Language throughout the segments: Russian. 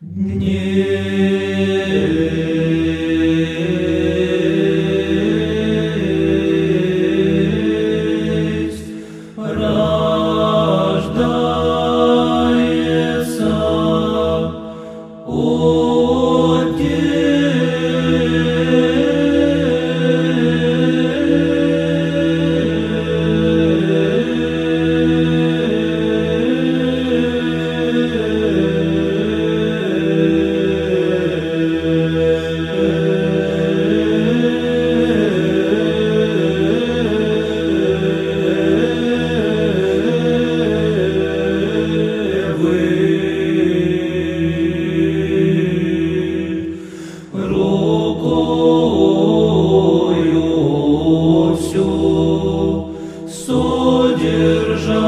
Дней.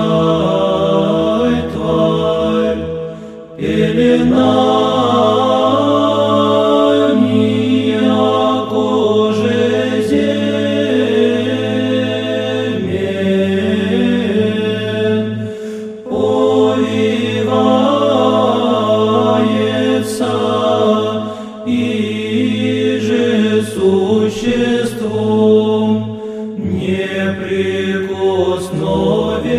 toi, toi, toi, век основе.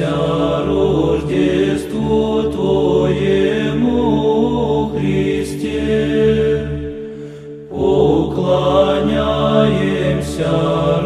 Радуйся Рождеству Твоему, Христе, поклоняемся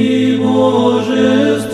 и божественна.